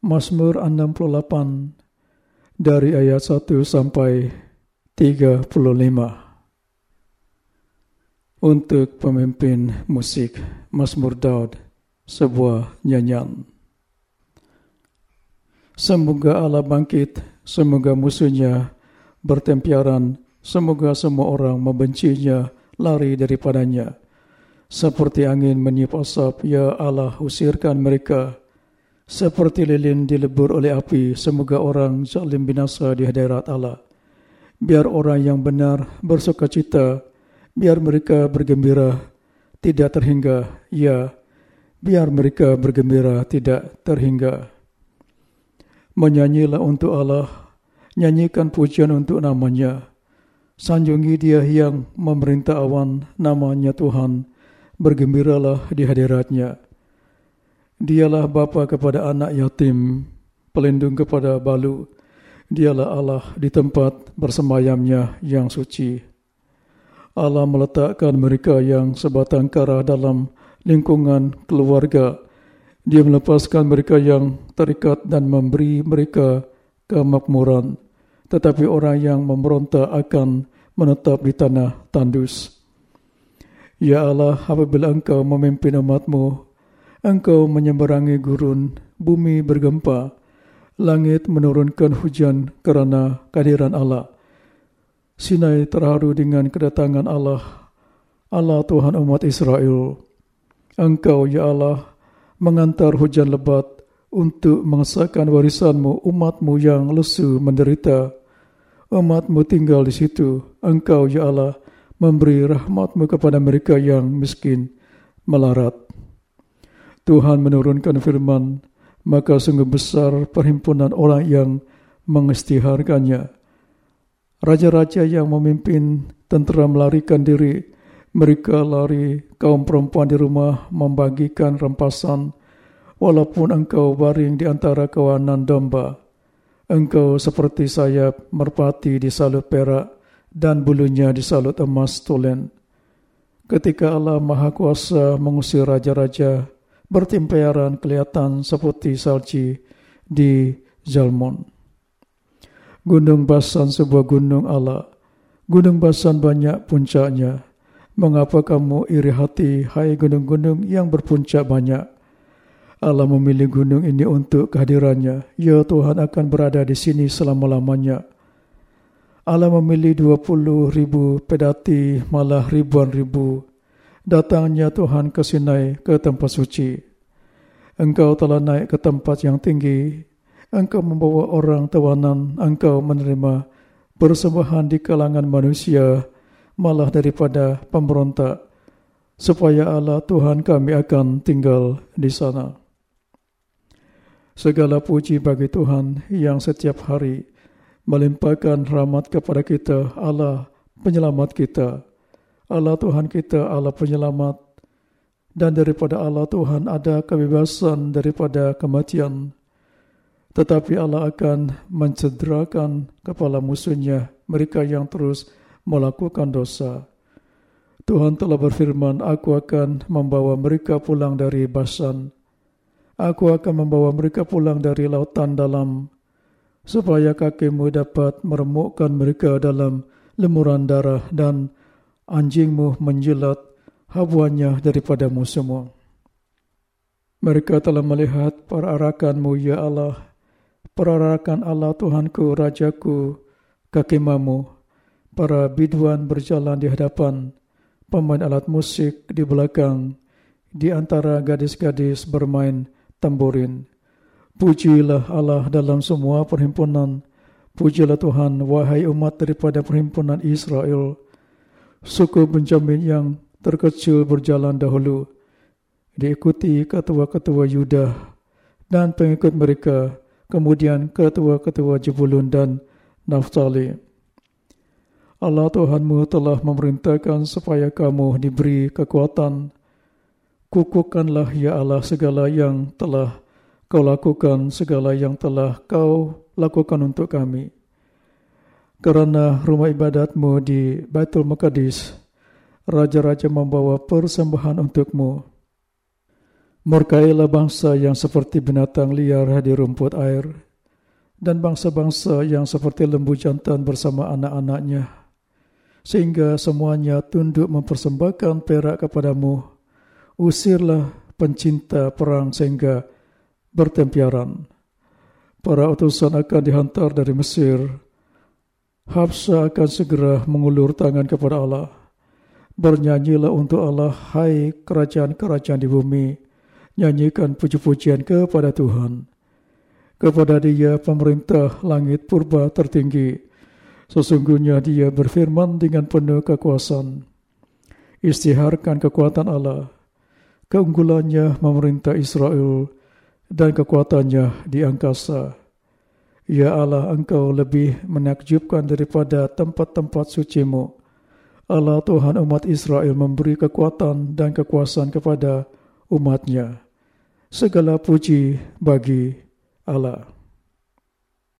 Mazmur 68 dari ayat 1 sampai 35 untuk pemimpin musik Mazmur Daud sebuah nyanyian. Semoga Allah bangkit semoga musuhnya bertempiaran semoga semua orang membencinya lari daripadanya. Seperti angin meniup asap ya Allah usirkan mereka seperti lilin dilebur oleh api, semoga orang zalim binasa di hadirat Allah. Biar orang yang benar bersuka cita, biar mereka bergembira, tidak terhingga, ya, biar mereka bergembira, tidak terhingga. Menyanyilah untuk Allah, nyanyikan pujian untuk namanya. Sanjungi dia yang memerintah awan, namanya Tuhan, bergembiralah di hadiratnya. Dialah bapa kepada anak yatim, pelindung kepada balu. Dialah Allah di tempat bersemayamnya yang suci. Allah meletakkan mereka yang sebatang kara dalam lingkungan keluarga. Dia melepaskan mereka yang terikat dan memberi mereka kemakmuran. Tetapi orang yang memberontak akan menetap di tanah tandus. Ya Allah, apabila engkau memimpin umatmu Engkau menyeberangi gurun, bumi bergempa, langit menurunkan hujan kerana kehadiran Allah. Sinai terharu dengan kedatangan Allah, Allah Tuhan umat Israel. Engkau, Ya Allah, mengantar hujan lebat untuk mengesahkan warisanmu, umatmu yang lesu menderita. Umatmu tinggal di situ. Engkau, Ya Allah, memberi rahmatmu kepada mereka yang miskin melarat. Tuhan menurunkan firman, maka sungguh besar perhimpunan orang yang mengistiharkannya. Raja-raja yang memimpin tentera melarikan diri, mereka lari kaum perempuan di rumah membagikan rempasan, walaupun engkau baring di antara kawanan domba. Engkau seperti sayap merpati di salut perak dan bulunya di salut emas tulen. Ketika Allah Maha Kuasa mengusir raja-raja, bertemperan kelihatan seperti salji di Zalmon. Gunung Basan sebuah gunung Allah. Gunung Basan banyak puncaknya. Mengapa kamu iri hati, hai gunung-gunung yang berpuncak banyak? Allah memilih gunung ini untuk kehadirannya. Ya Tuhan akan berada di sini selama-lamanya. Allah memilih 20 ribu pedati, malah ribuan ribu datangnya Tuhan ke Sinai ke tempat suci. Engkau telah naik ke tempat yang tinggi. Engkau membawa orang tawanan. Engkau menerima persembahan di kalangan manusia malah daripada pemberontak. Supaya Allah Tuhan kami akan tinggal di sana. Segala puji bagi Tuhan yang setiap hari melimpahkan rahmat kepada kita Allah penyelamat kita. Allah Tuhan kita, Allah penyelamat. Dan daripada Allah Tuhan ada kebebasan daripada kematian. Tetapi Allah akan mencederakan kepala musuhnya, mereka yang terus melakukan dosa. Tuhan telah berfirman, Aku akan membawa mereka pulang dari Basan. Aku akan membawa mereka pulang dari lautan dalam, supaya kakimu dapat meremukkan mereka dalam lemuran darah dan anjingmu menjilat habuannya daripadamu semua. Mereka telah melihat perarakanmu, Ya Allah, perarakan Allah Tuhanku, Rajaku, kakimamu, para biduan berjalan di hadapan, pemain alat musik di belakang, di antara gadis-gadis bermain tamburin. Pujilah Allah dalam semua perhimpunan, pujilah Tuhan, wahai umat daripada perhimpunan Israel, suku Benjamin yang terkecil berjalan dahulu diikuti ketua-ketua Yuda dan pengikut mereka kemudian ketua-ketua Jebulun dan Naftali Allah Tuhanmu telah memerintahkan supaya kamu diberi kekuatan. Kukukanlah ya Allah segala yang telah kau lakukan segala yang telah kau lakukan untuk kami kerana rumah ibadatmu di Baitul Maqdis, raja-raja membawa persembahan untukmu. Murkailah bangsa yang seperti binatang liar di rumput air dan bangsa-bangsa yang seperti lembu jantan bersama anak-anaknya sehingga semuanya tunduk mempersembahkan perak kepadamu. Usirlah pencinta perang sehingga bertempiaran. Para utusan akan dihantar dari Mesir. Habsa akan segera mengulur tangan kepada Allah. Bernyanyilah untuk Allah, hai kerajaan-kerajaan di bumi nyanyikan puji-pujian kepada Tuhan. Kepada dia pemerintah langit purba tertinggi. Sesungguhnya dia berfirman dengan penuh kekuasaan. Istiharkan kekuatan Allah. Keunggulannya memerintah Israel dan kekuatannya di angkasa. Ya Allah, engkau lebih menakjubkan daripada tempat-tempat sucimu. Allah Tuhan umat Israel memberi kekuatan dan kekuasaan kepada umatnya segala puji bagi Allah.